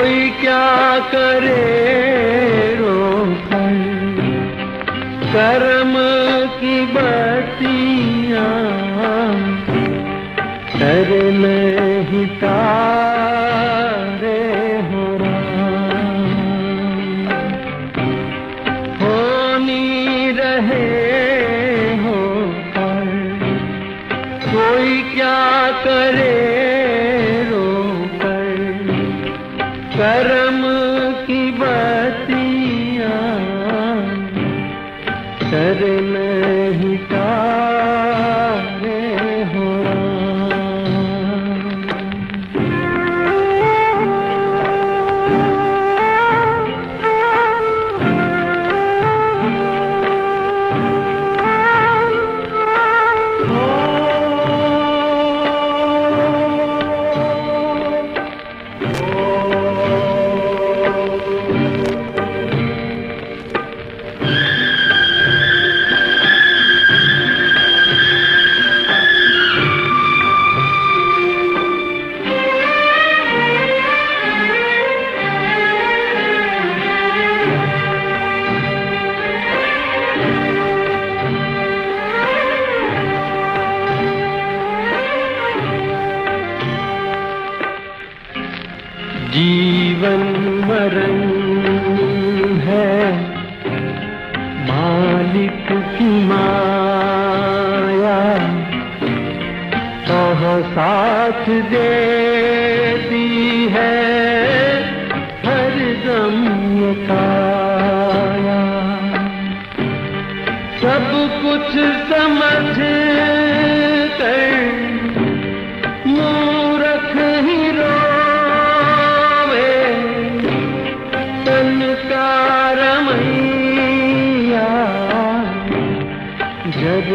कोई क्या करे रोकर कर्म की बतिया कर नहीं तारे हो होनी रहे हो कोई क्या कर नहीं तारे मरण है। मालिक की माया कहाँ साथ देती है। हर सब कुछ समझ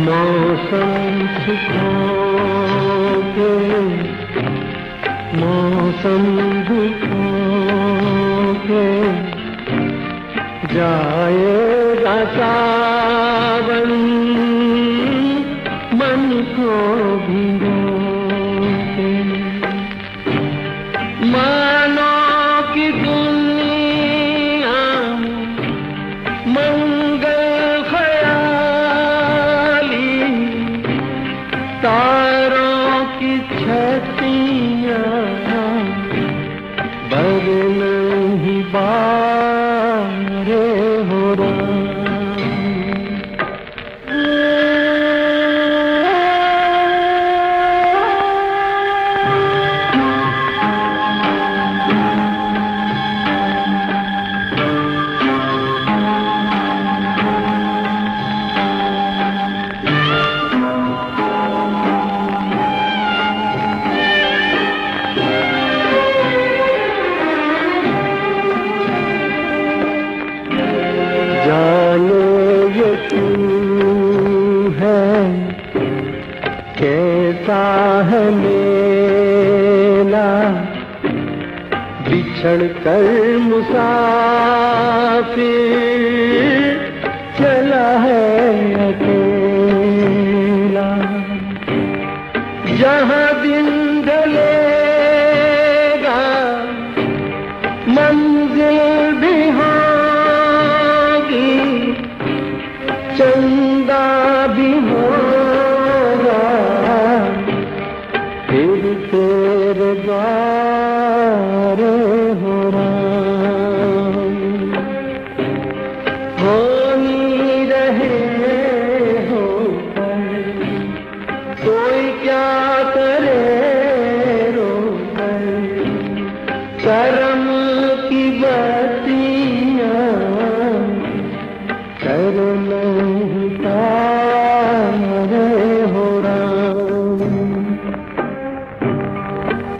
मौसम सुखों के मौसम दुखों जाएगा सावन मन को भिगो जाने ये है? कैसा है मेला? बिछड़ कर मुसाफिर चला है अकेला। जहाँ दिन ढलेगा होनी रहे हो कोई क्या करे रो शर्म की बतियां कर नहीं रहे हो राम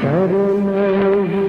कर नहीं